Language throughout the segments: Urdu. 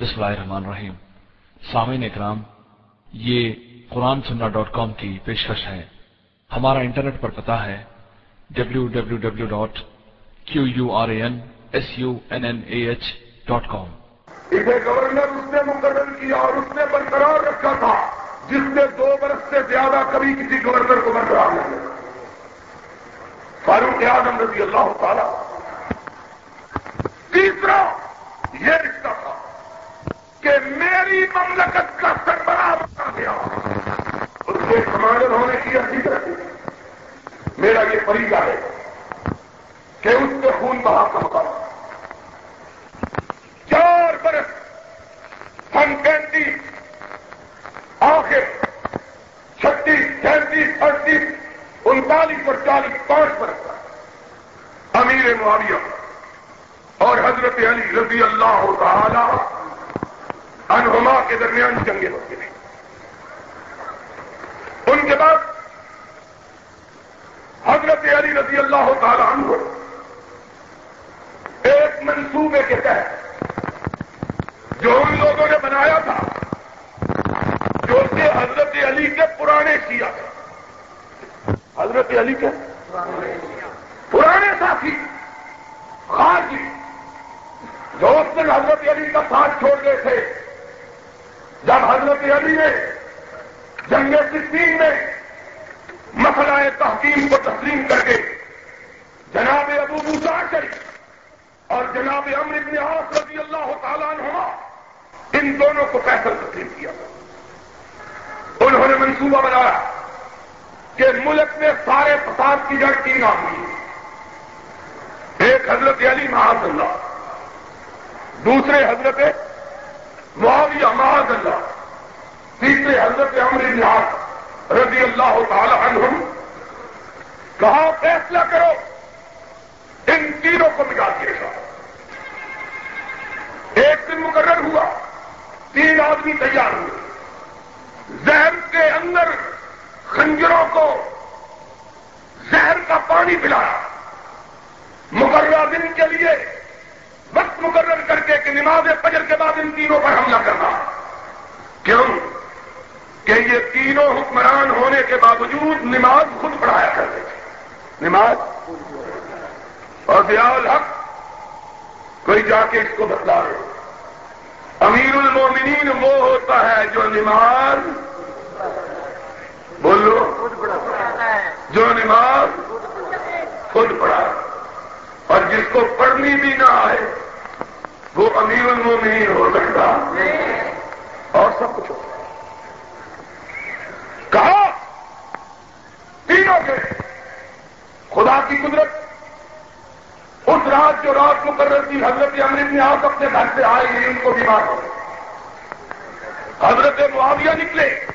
بسم اللہ الرحمن الرحیم سامعین اکرام، یہ قرآن سننا ڈاٹ کام کی پیشکش ہے۔ ہمارا انٹرنیٹ پر پتا ہے W W W dot Q U R A N S U N N A H dot com اسے گورنر اس نے مقرر کیا اور اس نے برقرار رکھا تھا، جس نے دو برس سے زیادہ کبھی کسی گورنر کو برقرار نہیں فاروق اعظم رضی اللہ تعالی۔ تیسرا، یہ رشتہ تھا۔ کہ میری مملکت کا سربراہ بنا گیا اس کے کمانڈر ہونے کی حقیقت میرا یہ طریقہ ہے کہ اس کے خون بہا کا مقابلہ چار برس سن پینتیس، آخر چھتیس، سینتیس، اڑتیس، انتالیس اور چالیس، پانچ برس امیر معاویہ اور حضرت علی رضی اللہ تعالی انہما کے درمیان جنگیں ہوتی رہی ان کے بعد حضرت علی رضی اللہ تعالی عنہ ایک منصوبے کے تحت جو ان لوگوں نے بنایا تھا، جو کہ حضرت علی کے پرانے کیا تھا حضرت علی کے پرانے ساتھی خاصی جو اس دن حضرت علی کا ساتھ چھوڑ گئے تھے۔ جب حضرت علی نے جنگ سکین میں مسئلہ تحقیم کو تسلیم کر کے جناب ابو موسا شریف اور جناب امر ابن عاص رضی اللہ تعالیٰ عنہ ان دونوں کو فیصل تسلیم کیا انہوں نے منصوبہ بنایا کہ ملک میں سارے فساد کی جڑ کی نام ہوئی۔ ایک حضرت علی محاذ اللہ دوسرے حضرت معاویہ معاذ اللہ تیسرے حضرت عمر عمر رضی اللہ تعالی عنہم کہاں فیصلہ کرو، ان تینوں کو مٹا دیا گا ایک دن مقرر ہوا، تین آدمی تیار ہوئے۔ زہر کے اندر خنجروں کو زہر کا پانی پلایا۔ مقررہ دن کے لیے وقت مقرر کر کے کہ نماز فجر کے بعد ان تینوں پر حملہ کرنا۔ کیوں؟ کہ یہ تینوں حکمران ہونے کے باوجود نماز خود پڑھایا کرتے تھے۔ نماز؟ اور دیال حق کوئی جا کے اس کو بتلا رہے امیر المومنین وہ ہوتا ہے جو نماز بولو۔ جو نماز خود پڑھا اور جس کو پڑھنی بھی نہ آئے وہ امیر المومنین ہو سکتا اور سب کچھ ہو۔ کہا، تینوں کے۔ خدا کی قدرت، اس رات جو رات مقرر تھی، حضرت امرت نے آپ اپنے گھر سے آئے گی ان کو بیمار ہو حضرت معاویہ نکلے۔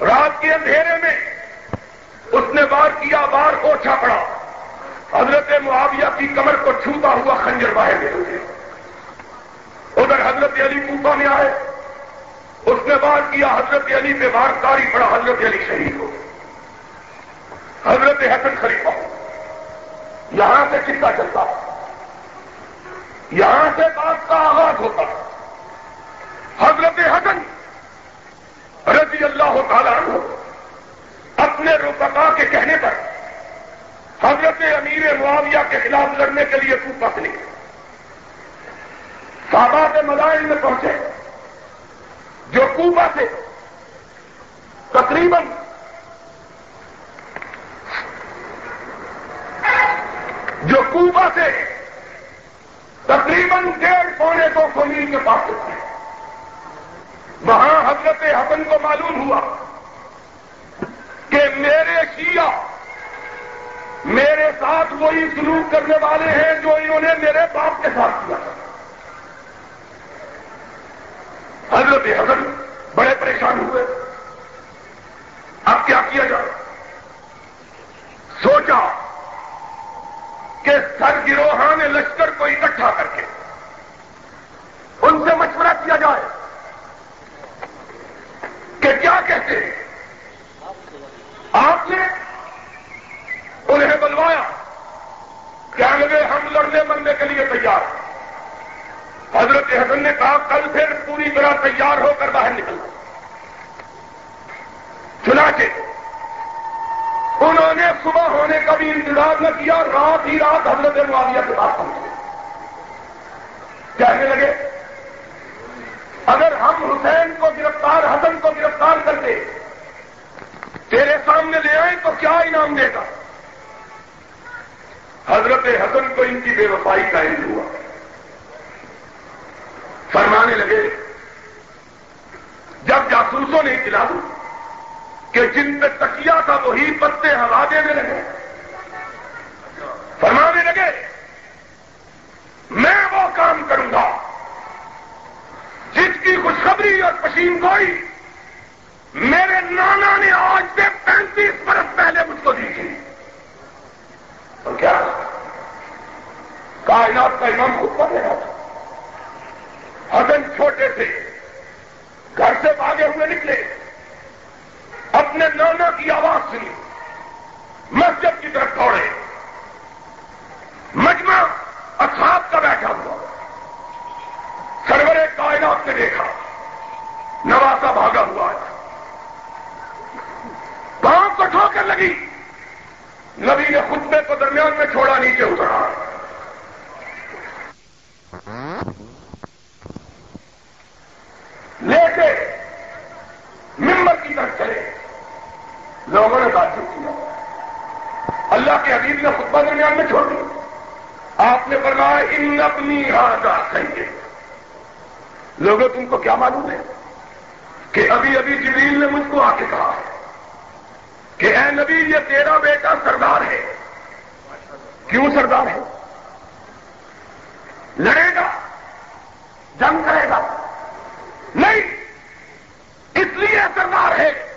رات کے اندھیرے میں اس نے بار کیا بار اوچھا پڑا حضرت معاویہ کی کمر کو چھوتا ہوا خنجر باہر گئے ادھر حضرت علی کوفہ میں آئے۔ اس نے بار کیا، حضرت علی پہ بار کاری پڑا، حضرت علی شہید ہو۔ حضرت حسن خلیفہ، یہاں سے کتا چلتا۔ یہاں سے بات کا آغاز ہوتا۔ حضرت حسن رضی اللہ تعالیٰ عنہ اپنے روپکا کے کہنے پر حضرت امیر معاویہ کے خلاف لڑنے کے لیے کوپا سے نکلے صحابہ کے مدائن میں پہنچے۔ جو کوبا سے تقریباً جو کوبا سے تقریباً ڈیڑھ پونے دو سو میل کے پاس تھے۔ وہاں حضرت حسن کو معلوم ہوا کہ میرے شیعہ میرے ساتھ وہی سلوک کرنے والے ہیں جو انہوں نے میرے باپ کے ساتھ کیا۔ حضرت حسن بڑے پریشان ہوئے۔ اب کیا کیا جائے؟ سوچا کہ سر گروہان لشکر کو اکٹھا کر کے ان سے مشورہ کیا جائے کہ کیا کہتے ہیں آپ نے انہیں بلوایا کیا لگے ہم لڑنے مرنے کے لیے تیار حضرت حسن نے کہا کل پھر پوری طرح تیار ہو کر باہر نکلنا چنا کے انہوں نے صبح ہونے کا بھی انتظار نہ کیا رات ہی رات حضرت معاویہ کے پاس پہنچے کہنے لگے اگر ہم حسین کو گرفتار حسن کو گرفتار کرتے تیرے سامنے لے آئیں تو کیا انعام دے گا حضرت حسن کو ان کی ہوا۔ فرمانے لگے، جب جاسوسوں نے اطلاع دی کہ جن پہ تکیا تھا وہی پتے ہوا دینے لگے فرمانے لگے، میں وہ کام کروں گا جس کی خوشخبری اور پشین گوئی میرے نانا نے آج سے پینتیس برس پہلے مجھ کو دی تھی اور کیا کائنات کا امام خود پڑھ رہا تھا حسن چھوٹے تھے گھر سے بھاگے ہوئے نکلے اپنے نانا کی آواز سنی مسجد کی طرف دوڑے مجمع اصحاب کا بیٹھا ہوا سرور کائنات نے دیکھا نواسا بھاگا ہوا ہے پاؤں کو ٹھوکر لگی نبی نے خطبے کو درمیان میں چھوڑا نیچے اترا لے کے ممبر کی طرف چلے لوگوں نے بات چیت کیا اللہ کے حبیب نے خطبہ درمیان میں چھوڑ دیا آپ نے فرمایا ان اپنی آزا کہیں لوگوں، تم کو کیا معلوم ہے کہ ابھی ابھی جبریل نے مجھ کو آ کے کہا ہے کہ اے نبی، یہ تیرا بیٹا سردار ہے۔ کیوں سردار ہے؟ لڑے گا، جنگ کرے گا۔ نہیں، اس لیے سردار ہے۔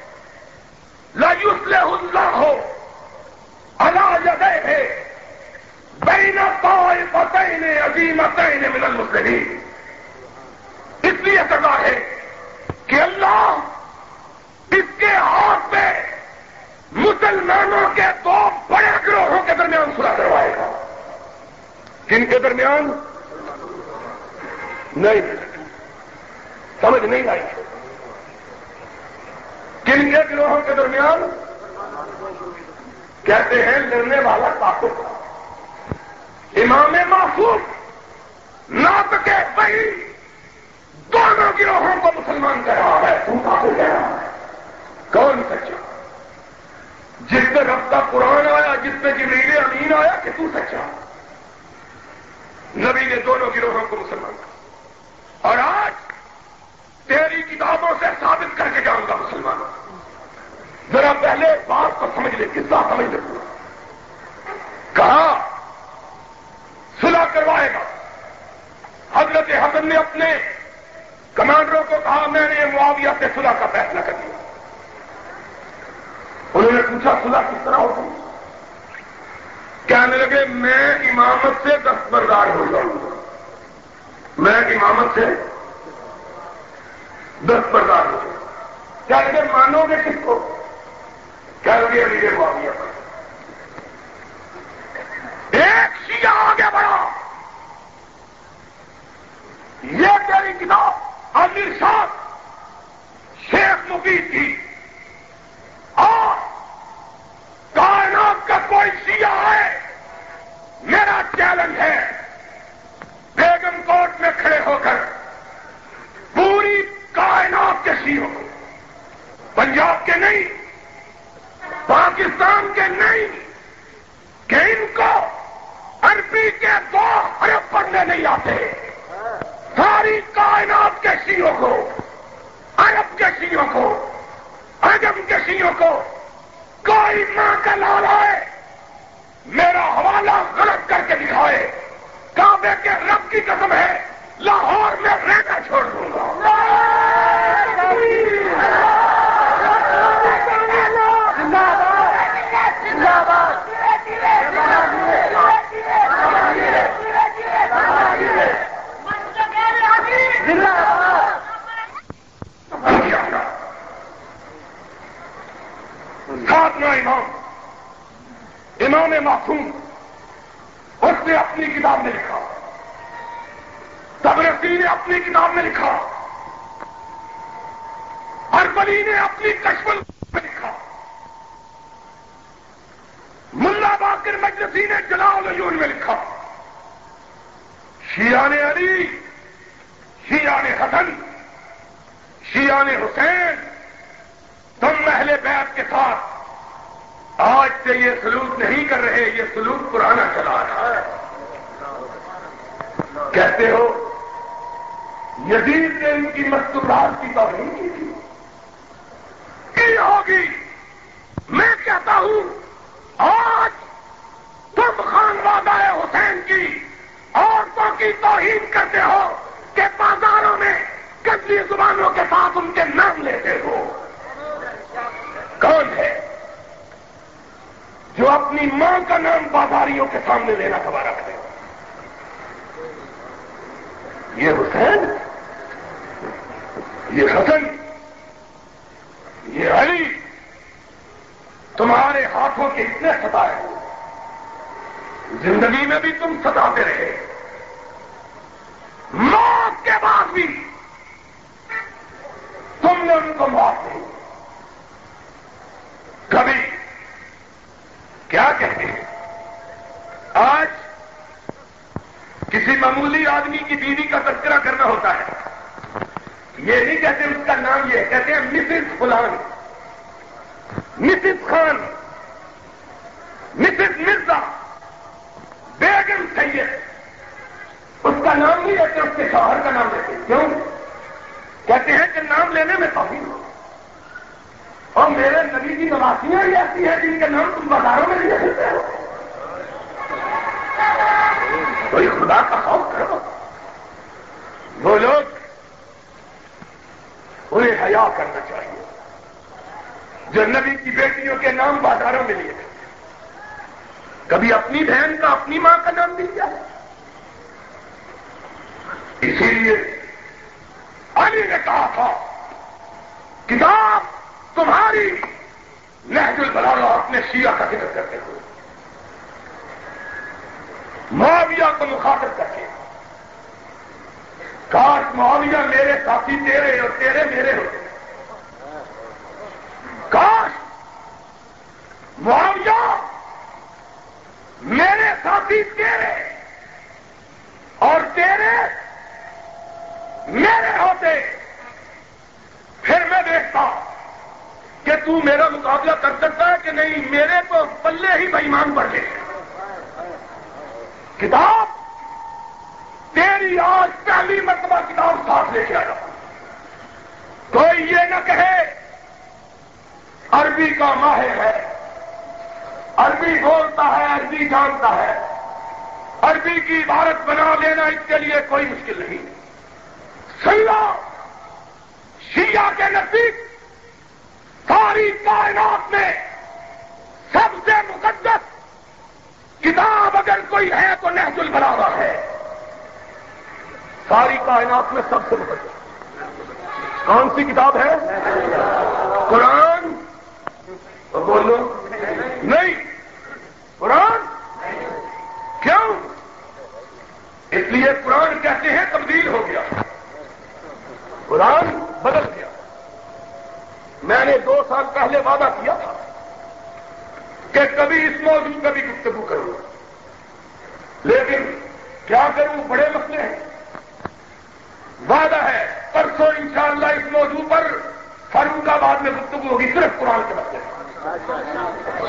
لاجوس اللہ ہو اللہ جدے ہے بین فتح نے عظیم ملن المسلمین۔ اس لیے سردار ہے کہ اللہ اس کے ہاتھ میں مسلمانوں کے دو بڑے گروہوں کے درمیان سلا کروائے گا۔ کن کے درمیان؟ نہیں۔ سمجھ نہیں آئی۔ کن کے گروہوں کے درمیان؟ کہتے ہیں لڑنے والا طاقت امام محفوظ ناپ کے بھائی دونوں گروہوں کو مسلمان کہہ رہا ہے، تم کہہ رہا ہے۔ کون سچا؟ جس پہ رفتہ قرآن آیا، جس پہ جبریل امین آیا، کہ تو سچا؟ نبی نے دونوں گروہوں کو مسلمان کہا اور آج تیری کتابوں سے ثابت کر کے جاؤں گا مسلمانوں ذرا پہلے بات کو سمجھ لے، قصہ سمجھ لے۔ کہا صلح کروائے گا۔ حضرت حسن نے اپنے کمانڈروں کو کہا، میں نے معاویہ سے صلح کا فیصلہ کر دیا انہوں نے پوچھا، صلح کس طرح ہوگی؟ کہنے لگے، میں امامت سے دستبردار ہو جاؤں گا۔ میں امامت سے دستبردار ہو جاؤں کیا لگے، مانو گے کس کو؟ کیا لگے میرے معاویہ۔ پر ایک شیعہ آگے بڑھا یہ تیری کتاب عامر صاحب شیخ مفید کی۔ اور کائنات کا کوئی شیعہ ہے، میرا چیلنج ہے بیگم کوٹ میں کھڑے ہو کر پوری کائنات کے شیعوں کو، پنجاب کے نہیں، پاکستان کے نہیں، کہ ان کو عربی کے دو ارب پڑھنے نہیں آتے۔ ساری کائنات کے سیوں کو، عرب کے سیوں کو، عجم کے سیوں کو کوئی ماں کا لال آئے میرا حوالہ غلط کر کے دکھائے۔ کعبے کے رب کی قسم ہے، لاہور میں رہنا چھوڑ دوں گا ساتواں امام امام معصوم اس نے اپنی کتاب میں لکھا تبرسی نے اپنی کتاب میں لکھا اربلی نے اپنی کشمل میں لکھا ملا باقر مجلسی نے جلال الجون میں لکھا شیعہ نے علی شیعہ نے حسن شیعہ نے حسین تم محل بیت کے ساتھ آج سے یہ سلوک نہیں کر رہے یہ سلوک پرانا چلا رہا ہے کہتے ہو یزید نے ان کی مستورات کی توہین کی تھی۔ کی ہوگی؟ میں کہتا ہوں، آج تم خان وادہ حسین کی عورتوں کی توہین کرتے ہو کہ بازاروں میں گندی زبانوں کے ساتھ ان کے نام لیتے ہو۔ کون ہے؟ جو اپنی ماں کا نام بازاریوں کے سامنے لینا گوارا کرے۔ یہ حسین؟ یہ حسن، یہ علی تمہارے ہاتھوں کے اتنے ستائے زندگی میں بھی تم ستاتے رہے۔ موت کے بعد بھی تم نے ان کو موت نہیں کبھی کیا کہتے ہیں؟ آج کسی معمولی آدمی کی بیوی کا تذکرہ کرنا ہوتا ہے۔ یہ نہیں کہتے اس کا نام یہ، کہتے ہیں مسز فلان مسز خان۔ مسز مرزا۔ بیگم سید۔ اس کا نام نہیں لیتے، اس کے شوہر کا نام لیتے۔ کیوں؟ کہتے ہیں کہ نام لینے میں کافی ہو۔ اور میرے نبی کی نواسیاں ہی ایسی ہیں جن کے نام تم بازاروں میں نہیں سکتے ہو کوئی خدا کا خوف کرو۔ وہ لوگ انہیں حیا کرنا چاہیے۔ جو نبی کی بیٹیوں کے نام بازاروں میں لیے کبھی اپنی بہن کا اپنی ماں کا نام دیا اسی لیے علی نے کہا تھا، کتاب تمہاری نہج البلاغہ اپنے شیعہ کا ذکر کرتے ہوئے، معاویہ کو مخاطب کر کے کاش معاویہ میرے ساتھی تیرے اور تیرے میرے ہوتے کاش معاویہ میرے ساتھی تیرے اور تیرے میرے ہوتے۔ پھر میں دیکھتا کہ تو میرا مقابلہ کر سکتا ہے کہ نہیں، میرے تو پلے ہی بےمان پڑ گئے کتاب تیری آج پہلی مرتبہ کتاب ساتھ لے کے آیا۔ کوئی یہ نہ کہے، عربی کا ماہر ہے۔ عربی بولتا ہے، عربی جانتا ہے۔ عربی کی عبارت بنا لینا اس کے لیے کوئی مشکل نہیں۔ سیلا شیعہ کے نزدیک ساری کائنات میں سب سے مقدس کتاب اگر کوئی ہے تو نحج البلاغہ ہے۔ ساری کائنات میں سب سے مقدس کون سی کتاب ہے؟ قرآن۔ بولو۔ نہیں۔ قرآن؟ کیوں؟ اس لیے قرآن کہتے ہیں تبدیل ہو گیا۔ قرآن بدل گیا۔ میں نے دو سال پہلے وعدہ کیا تھا کہ کبھی اس موضوع کا بھی گفتگو کروں۔ لیکن کیا کروں؟ بڑے مسئلے ہیں۔ وعدہ ہے پرسوں انشاءاللہ اس موضوع پر فاروق آباد میں گفتگو ہوگی صرف قرآن کے مسئلے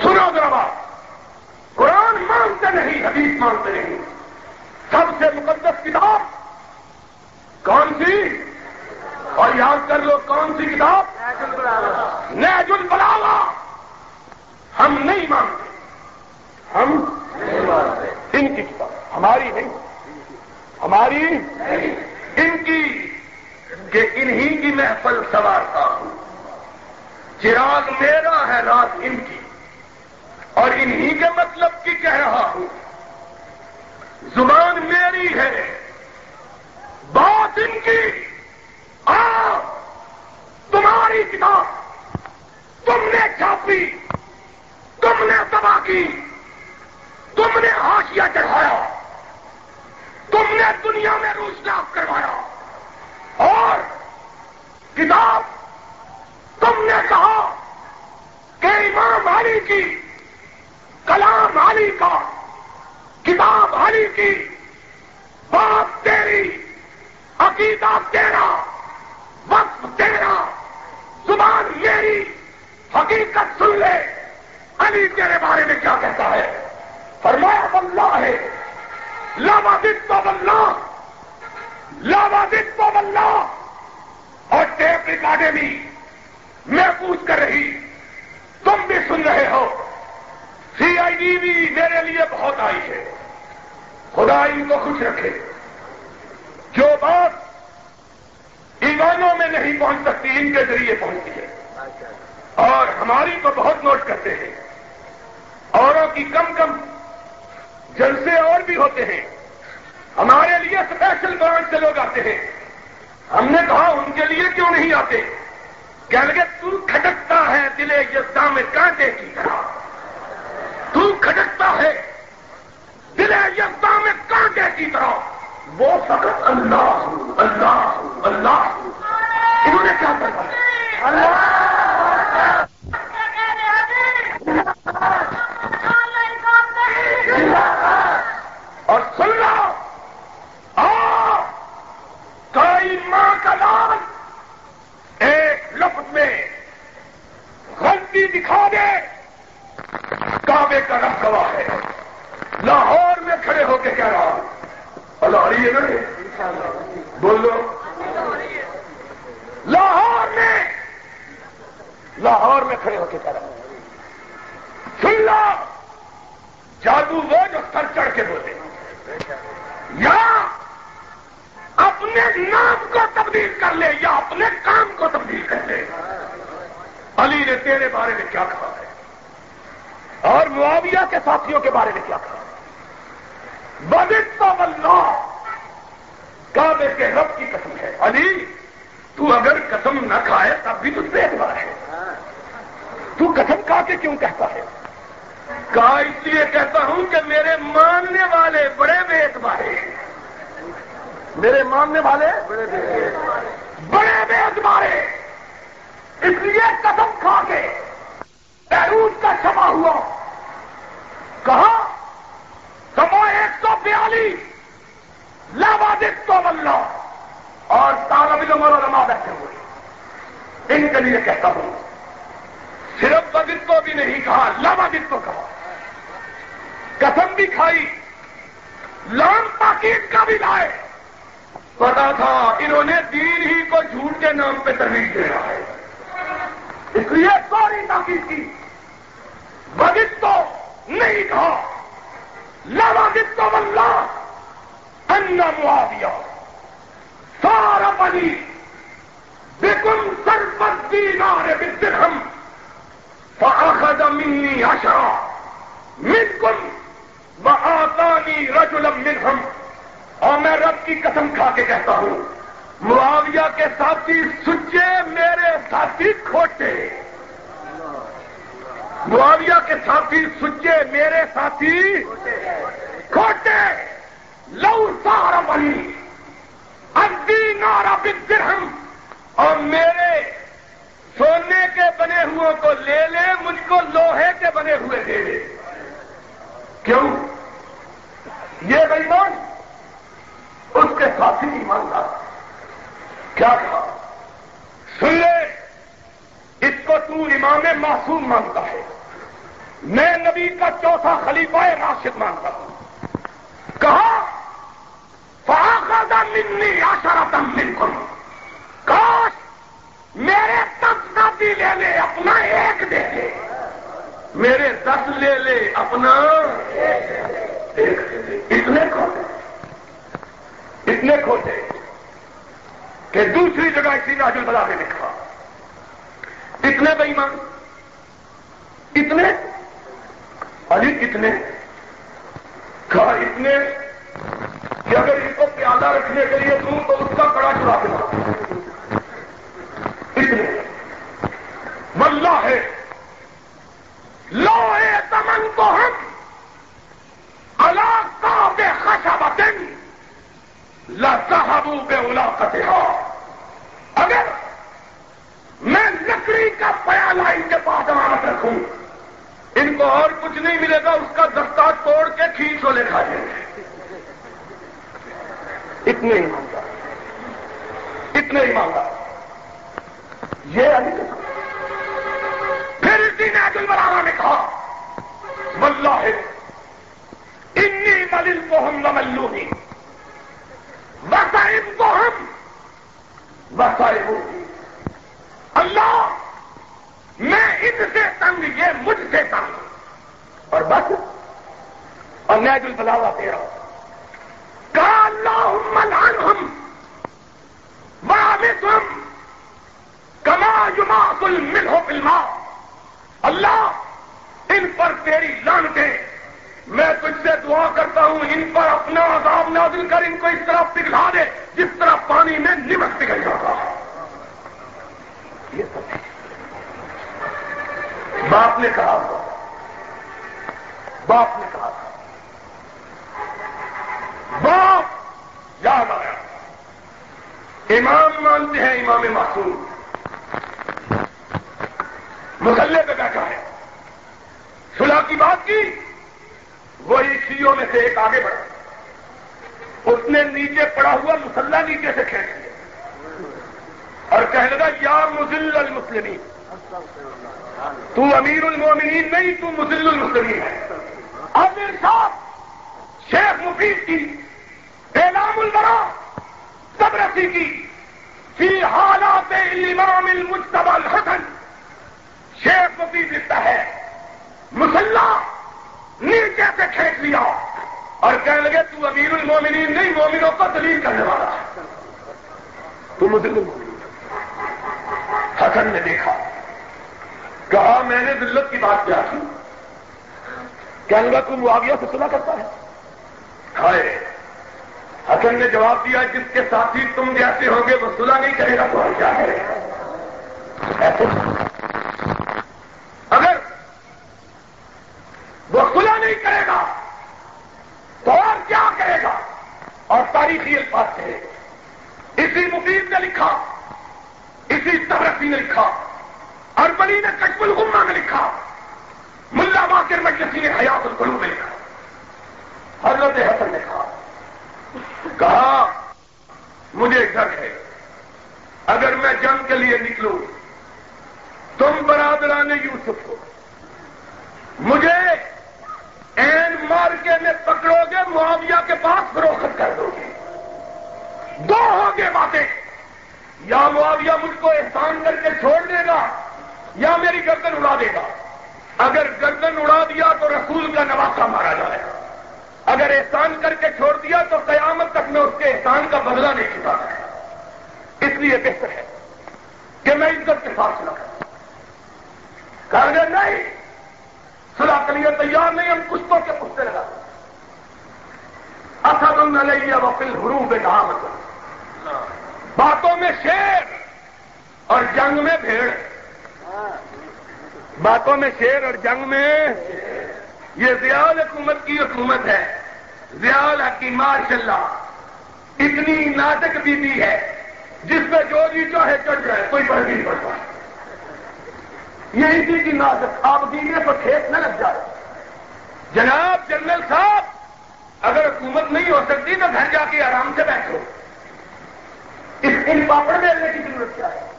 سنو ذرا بات۔ قرآن مانتے نہیں حدیث مانتے نہیں۔ سب سے مقدس کتاب کون سی؟ اور یاد کر لو کون سی کتاب نیج البلاغہ ہم نہیں مانتے ہم ان کی کتاب ہماری نہیں ہماری ان کی کہ انہی کی محفل سوارتا ہوں چراغ میرا ہے رات ان کی اور انہی کے مطلب کی کہہ رہا ہوں زبان میری ہے بات ان کی آ تمہاری کتاب تم نے چھاپی تم نے تباہ کی تم نے ہاشیا چڑھایا تم نے دنیا میں روشناف کروایا عقیدہ تیرا وقت تیرا زبان میری حقیقت سن لے۔ علی تیرے بارے میں کیا کہتا ہے؟ فرمایا اللہ ہے۔ لابادت تو بلّہ لابادت تو بلّہ اور ٹیپ ریکارڈیں بھی محفوظ کر رہی۔ تم بھی سن رہے ہو۔ سی آئی ڈی بھی میرے لیے بہت آئی ہے۔ خدا ان کو خوش رکھے۔ جو بات ایمانوں میں نہیں پہنچ سکتی، ان کے ذریعے پہنچتی ہے۔ اور ہماری تو بہت نوٹ کرتے ہیں۔ اوروں کی کم کم جلسے اور بھی ہوتے ہیں۔ ہمارے لیے اسپیشل برانچ سے لوگ آتے ہیں۔ ہم نے کہا ان کے لیے کیوں نہیں آتے؟ کہ لگے، تو کھٹکتا ہے دلے یزدہ میں کانٹے کی طرح۔ تو کھٹکتا ہے دلے یزدہ میں کانٹے کی طرح۔ وہ فقط اللہ اللہ اللہ انہوں نے کیا کرنا اللہ اور سن لو کئی ماں کا نام ایک لفظ میں غلطی دکھا دے کعبے کا رب گواہ ہے لاہور میں کھڑے ہو کے کہہ رہا اللہ آ رہی ہے نا بولو لاہور میں لاہور میں کھڑے ہو کے کہہ رہا سن لو جادو وہ جو سر چڑھ کے بولے یا اپنے نام کو تبدیل کر لے یا اپنے کام کو تبدیل کر لے علی نے تیرے بارے میں کیا کہا ہے اور معاویہ کے ساتھیوں کے بارے میں کیا کہا بدت تو اللہ. کعبے کے رب کی قسم ہے. علی، تو اگر قسم نہ کھائے تب بھی تجھ پہ اعتبار ہے. تو قسم کھا کے کیوں کہتا ہے؟ کہا اس لیے کہتا ہوں کہ میرے ماننے والے بڑے بے اعتبار ہیں. میرے ماننے والے بڑے بے بڑے بے اس لیے قدم کھا کے بیروت کا سما ہوا. کہا، سما ایک سو بیالیس. لابادت تو ملنا اور طالب علم اور علماء بیٹھے ہوئے ان کے لیے کہتا ہوں، صرف بدت کو بھی نہیں کہا لابادت کو کہا۔ قسم بھی کھائی لام تاکید کا بھی لائے۔ پتا تھا، انہوں نے دین ہی کو جھوٹ کے نام پہ ترویج دے رہا ہے۔ اس لیے سوری تاکید کی۔ بدت تو نہیں کہا لابادت تو ملنا۔ ان معاویہ، سارا بنی، بکم سرپت دینار بدرہم فاخذ منی عشرا، منکم وآتانی رجلم منہم۔ اور میں رب کی قسم کھا کے کہتا ہوں، معاویہ کے ساتھی سچے میرے ساتھی کھوٹے۔ معاویہ کے ساتھی سچے میرے ساتھی کھوٹے۔ لو سارا بنی ادی نارا بدرہم اور میرے سونے کے بنے ہوئے کو لے لے، مجھ کو لوہے کے بنے ہوئے دے لے کیوں؟ یہ بےمان اس کے ساتھی نہیں مانتا کیا کہا؟ سن لے، اس کو تو امام معصوم مانتا ہے۔ میں نبی کا چوتھا خلیفہ راشد مانتا ہوں۔ کہا فاخذ منی آشارتم منکم۔ کاش میرے دس ساتھی لے لے، اپنا ایک دے دے میرے دس لے لے، اپنا ایک اتنے کھوٹے۔ اتنے کھوٹے کہ دوسری جگہ اسی راج البلا نے لکھا۔ اتنے بےمان اتنے؟ علی کتنے کہا، اتنے؟ کہ اگر اس کو پیادہ رکھنے کے لیے دوں تو اس کا کڑا چڑا کے اتنے واللہ ہے۔ لو تمن کو ہم اللہ کا بے خشا بتن لہبو بے الاقت اگر میں لکڑی کا پیالہ ان کے پاس امانت رکھوں، ان کو اور کچھ نہیں ملے گا، اس کا دستہ توڑ کے کھینچ لے کھا جائیں گے۔ اتنے ہی مانتا کتنے ہی مانگا۔ یہ علی کے پھر اسی نے عدل برانا نے کہا۔ واللہ، انی ملل کو ہم ملوی وسائب کو ہم وسائب اللہ، میں ان سے تنگ، یہ مجھ سے تنگ۔ اور بس، اور نیج البلاوا تیرا کہا اللہ ملعنہم کما یماس الملح فی الماء. اللہ، ان پر تیری لانتیں میں تجھ سے دعا کرتا ہوں، ان پر اپنا عذاب نازل کر، ان کو اس طرح پگھلا دے جس طرح پانی میں نمک پگھل جاتا ہے۔ یہ سب باپ نے کہا، باپ نے کہا تھا باپ یاد آیا مانتے ہیں امام معصوم۔ مسلے پہ بیٹھا ہے۔ صلح کی بات کی۔ وہی شیوں میں سے ایک آگے بڑھا۔ اس نے نیچے پڑا ہوا مسلح نیچے سے کھینچ لیا۔ اور کہنے لگا، یا مزل المسلمین۔ تو امیر المومنین نہیں، تو مزل المسلمین ہے اب صاحب شیخ مفید کی اعلام البرا سبرسی کی۔ فی حالات الامام المجتبى الحسن۔ شیخ مفید لکھتا ہے۔ مسلح نیچے سے کھینچ لیا۔ اور کہنے لگے، تو امیر المومنین نہیں، مومنوں کو دلیل کرنے والا ہے۔ تو مسلم حسن نے دیکھا۔ کہا، میں نے ذلت کی بات کیا تھی۔ کہنے لگا، تو معاویہ سے سنا کرتا ہے۔ کھائے حسن نے جواب دیا، جس کے ساتھی تم جیسے ہوں گے، وہ سلا نہیں کرے گا، تو ہم کیا کرے گا ایسے اگر وہ سلا نہیں کرے گا، تو اور کیا کرے گا؟ اور تاریخی الفاظ کہے۔ اسی مفید نے لکھا، اسی تبرسی نے لکھا اربلی نے کشب الغمہ میں لکھا، ملا باقر مجلسی نے حیات القلوب میں لکھا۔ حضرت حسن نے کہا کہا، مجھے ڈر ہے۔ اگر میں جنگ کے لیے نکلوں، تم برادران یوسف ہو۔ مجھے این مار کے میں پکڑو گے، معاویہ کے پاس فروخت کر دو گے۔ دو ہو گے باتیں۔ یا معاویہ مجھ کو احسان کر کے چھوڑ دے گا، یا میری گردن اڑا دے گا۔ اگر گردن اڑا دیا تو رسول کا نواسا مارا جائے گا۔ اگر احسان کر کے چھوڑ دیا تو قیامت تک میں اس کے احسان کا بدلہ نہیں چکا اس لیے بہتر ہے کہ میں عزت کے ساتھ سنا کر نہیں، صلاح کے لیے تیار نہیں، ہم کشتوں کے پستے لگا اصل ان لئیے وکیل ہرو بے باتوں میں شیر اور جنگ میں بھیڑ۔ باتوں میں شیر اور جنگ میں یہ زیال حکومت کی حکومت ہے۔ زیال حکیم ماشاء اللہ اتنی ناٹک بیوی ہے، جس پہ جو بھی چاہے چڑھ جائے، کوئی بڑھ نہیں پڑتا۔ یہ اسی کی نازک، آپ دینے پر کھیت نہ لگ جائے۔ جناب جنرل صاحب، اگر حکومت نہیں ہو سکتی تو گھر جا کے آرام سے بیٹھو۔ اس ان پاپڑ میلنے کی ضرورت کیا ہے؟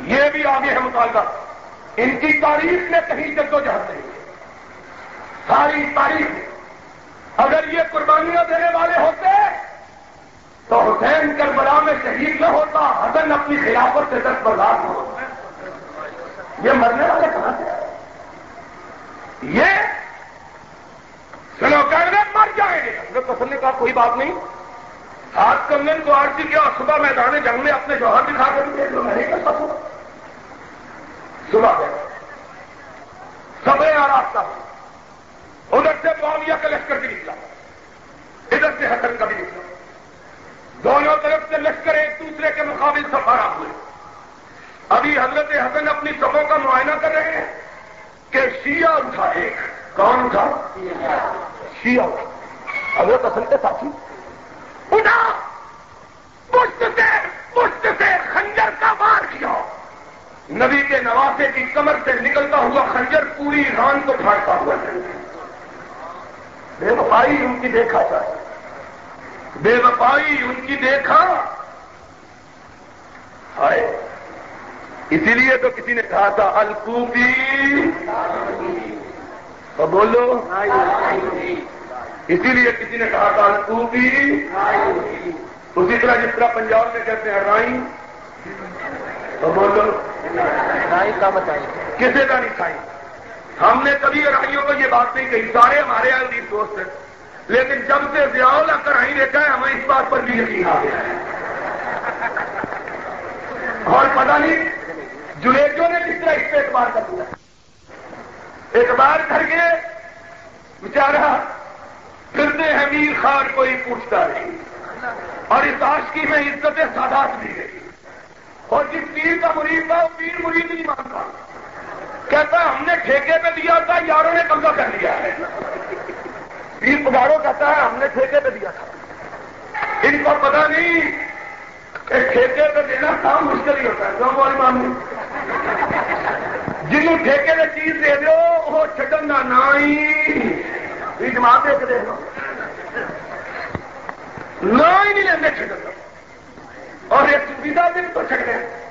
یہ بھی آگے ہے مطالبہ۔ ان کی تاریخ میں کہیں جد و جہد نہیں ساری تاریخ اگر یہ قربانیاں دینے والے ہوتے تو حسین کربلا میں شہید نہ ہوتا حسن اپنی خلافت سے دست برداشت نہ ہوتا۔ یہ مرنے والے کہاں سے یہ سنو کہنے مر جائیں گے نے پسند نے کہا کوئی بات نہیں۔ ہاتھ کمن کو آرتی کیا اور صبح میدان جنگ میں اپنے جوہر دکھا کر جو میں نہیں کر سکوں صبح گئے۔ سبے آ راستہ ادھر سے معاویہ کا لشکر بھی نکلا، ادھر سے حسن کا بھی نکلا۔ دونوں طرف سے لشکر ایک دوسرے کے مقابل سفارا ہوئے۔ ابھی حضرت حسن اپنی سبوں کا معائنہ کر رہے ہیں کہ شیعہ اٹھا، ایک، کون اٹھا؟ شیعہ اٹھا۔ حضرت حسن کے ساتھی۔ اٹھا! پشت سے پشت سے خنجر کا وار کیا۔ نبی کے نواسے کی کمر سے نکلتا ہوا خنجر پوری ران کو پھاڑتا ہوا بے وفائی ان کی دیکھا چاہے بے وفائی ان کی دیکھا اسی لیے تو کسی نے کہا تھا الکوبی تو بولو۔ اسی لیے کسی نے کہا تھا الکوبی اسی طرح جس طرح پنجاب میں کہتے ہیں رائی تو بولو۔ رائی کا بتائیے کسے کا نہیں کھائی۔ ہم نے کبھی رائیوں کو یہ بات نہیں کہی، سارے ہمارے عزیز دوست ہیں۔ لیکن جب سے ضیاء لا کر آئی دیکھا ہے، ہمیں اس بات پر بھی یقین آ گیا ہے۔ اور پتہ نہیں جلیجوں نے کس طرح اس پہ اعتبار کر دیا۔ اعتبار کر کے بیچارہ پھرتے ہیں، میر خان کوئی پوچھتا نہیں۔ اور اس آشکی میں عزت سادات دی گئی۔ اور جس پیر کا مرید تھا، وہ پیر مرید نہیں مانتا۔ کہتا ہے ہم نے ٹھیکے پہ دیا تھا، یاروں نے قبضہ کر لیا ہے۔ پیر پگاروں کہتا ہے، ہم نے ٹھیکے پہ دیا تھا۔ ان کو پتا نہیں کہ ٹھیکے پہ دینا کام مشکل ہی ہوتا ہے کیوں والی مان جنہوں ٹھیکے پہ چیز دے دو وہ چٹن کا نا ہی جماعت دیکھ دے دو نہ ہی نہیں لینے چٹن اور ایک سویدھا دن تو چھٹ گئے۔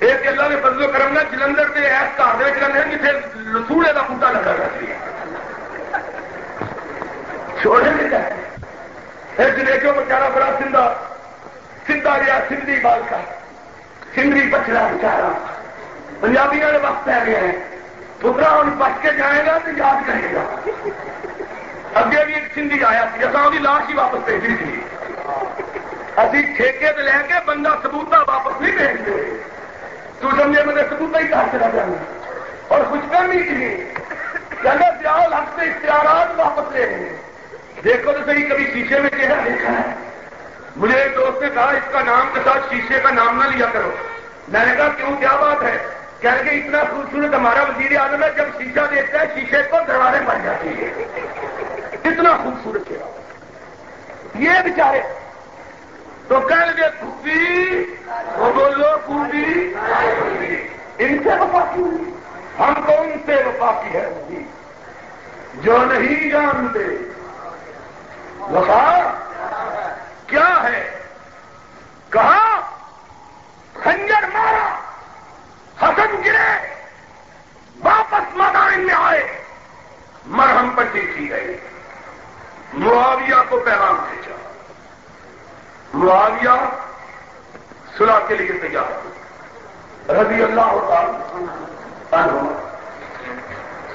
ایک اللہ نے فضل و کرم نے جلندر سے ایس کا آدھے جلندر جسے لسوڑے کا بوٹا لگا رکھ لیا چھوڑے نہیں جائے ایک بڑا سندھا سندھا گیا سندھی بال کا سندھی بچڑا بچارا پنجابی والے وقت پہ گئے ہیں۔ پترا ہوں، بچ کے جائے گا تو یاد کرے گا۔ اگے بھی ایک سندھی آیا تھی اصل وہ لاش ہی واپس بھیجی تھی۔ ابھی ٹھیکے لے کے بندہ سبوتا واپس نہیں بھیجتے۔ سمجھے میں نے سبوتا ہی کہا چلا جانا اور کچھ کر نہیں کی کہنا جاؤ ہفتے اختیارات واپس لے رہے ہیں۔ دیکھو تو صحیح، کبھی شیشے میں چہرہ دیکھا ہے۔ مجھے ایک دوست نے کہا، اس کا نام کے ساتھ شیشے کا نام نہ لیا کرو۔ میں نے کہا، کیوں؟ کیا بات ہے؟ کہ اتنا خوبصورت ہمارا وزیر اعظم ہے، جب شیشہ دیکھتا ہے، شیشے کو دروازے بن جاتی ہے اتنا خوبصورت چہرہ یہ بیچارے تو کہیں گے خوبی وہ بولو خوبی۔ ان سے وفا کی ہم کو ان سے وفا کی ہے جو نہیں جانتے۔ وفا کیا ہے کہا خنجر مارا حسن گرے واپس میدان میں آئے مرہم پٹی کی گئی معاویہ کو پیغام بھیجا معاویہ صلح کے لیے تیار رضی اللہ ہوتا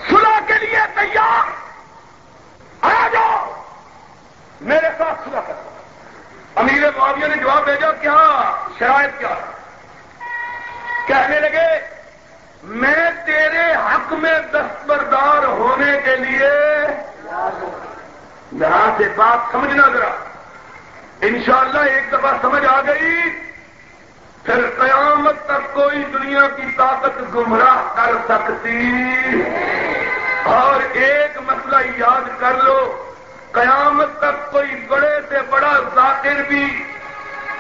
صلح کے لیے تیار آ جاؤ میرے ساتھ صلح کر امیر معاویہ نے جواب بھیجا کیا شرائط کیا کہنے لگے میں تیرے حق میں دستبردار ہونے کے لیے یہاں سے بات سمجھنا ذرا انشاءاللہ ایک دفعہ سمجھ آ گئی پھر قیامت تک کوئی دنیا کی طاقت گمراہ کر سکتی اور ایک مسئلہ یاد کر لو قیامت تک کوئی بڑے سے بڑا ذاکر بھی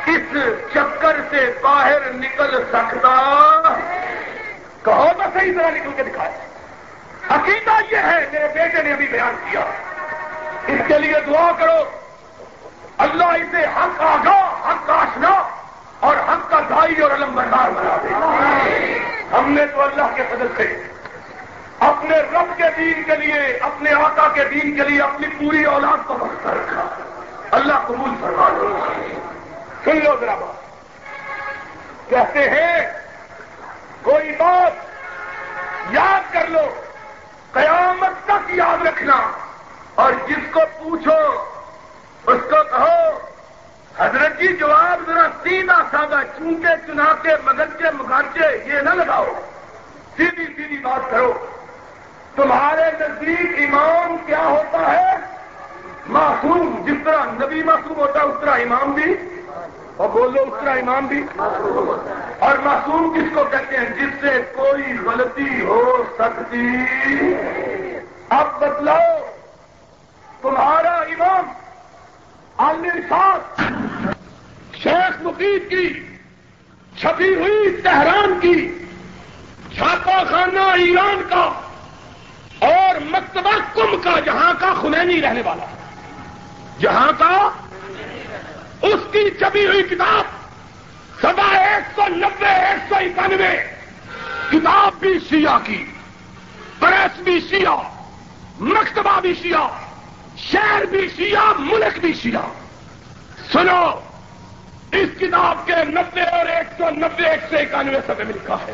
اس چکر سے باہر نکل سکتا۔ کہو تو صحیح طرح نکل کے دکھائے۔ عقیدہ یہ ہے، میرے بیٹے نے ابھی بیان کیا۔ اس کے لیے دعا کرو۔ اللہ اسے حق آگا حق آشنا اور حق کا دائی اور علم بردار بنا دے۔ ہم نے تو اللہ کے فضل سے اپنے رب کے دین کے لیے، اپنے آقا کے دین کے لیے اپنی پوری اولاد کو وقت رکھا۔ اللہ قبول فرما دو سن لو ذرا بات۔ کہتے ہیں، کوئی بات یاد کر لو۔ قیامت تک یاد رکھنا۔ اور جس کو پوچھو، اس کو کہو، حضرت جی جواب ذرا سیدھا سادہ، چونکے چنا کے مدد کے یہ نہ لگاؤ۔ سیدھی سیدھی بات کرو۔ تمہارے نزدیک امام کیا ہوتا ہے؟ معصوم، جس طرح نبی معصوم ہوتا ہے، اس طرح امام بھی، اور بولو اس طرح امام بھی۔ اور معصوم کس کو کہتے ہیں؟ جس سے کوئی غلطی ہو سکتی۔ اب بتلاؤ، تمہارا امام عالم ساتھ شیخ مقید کی، چھپی ہوئی تہران کی، چھاپا خانہ ایران کا، اور مکتبہ کم کا، جہاں کا خنینی رہنے والا ہے۔ جہاں کا اس کی چھپی ہوئی کتاب سدا ایک سو نبے، ایک سو اکانوے کتاب بھی شیعہ کی، پریس بھی شیعہ، مکتبہ بھی شیعہ، شہر بھی شیعہ، ملک بھی شیعہ۔ سنو، اس کتاب کے نبے اور ایک سو نبے، ایک سو اکانوے سب میں لکھا ہے۔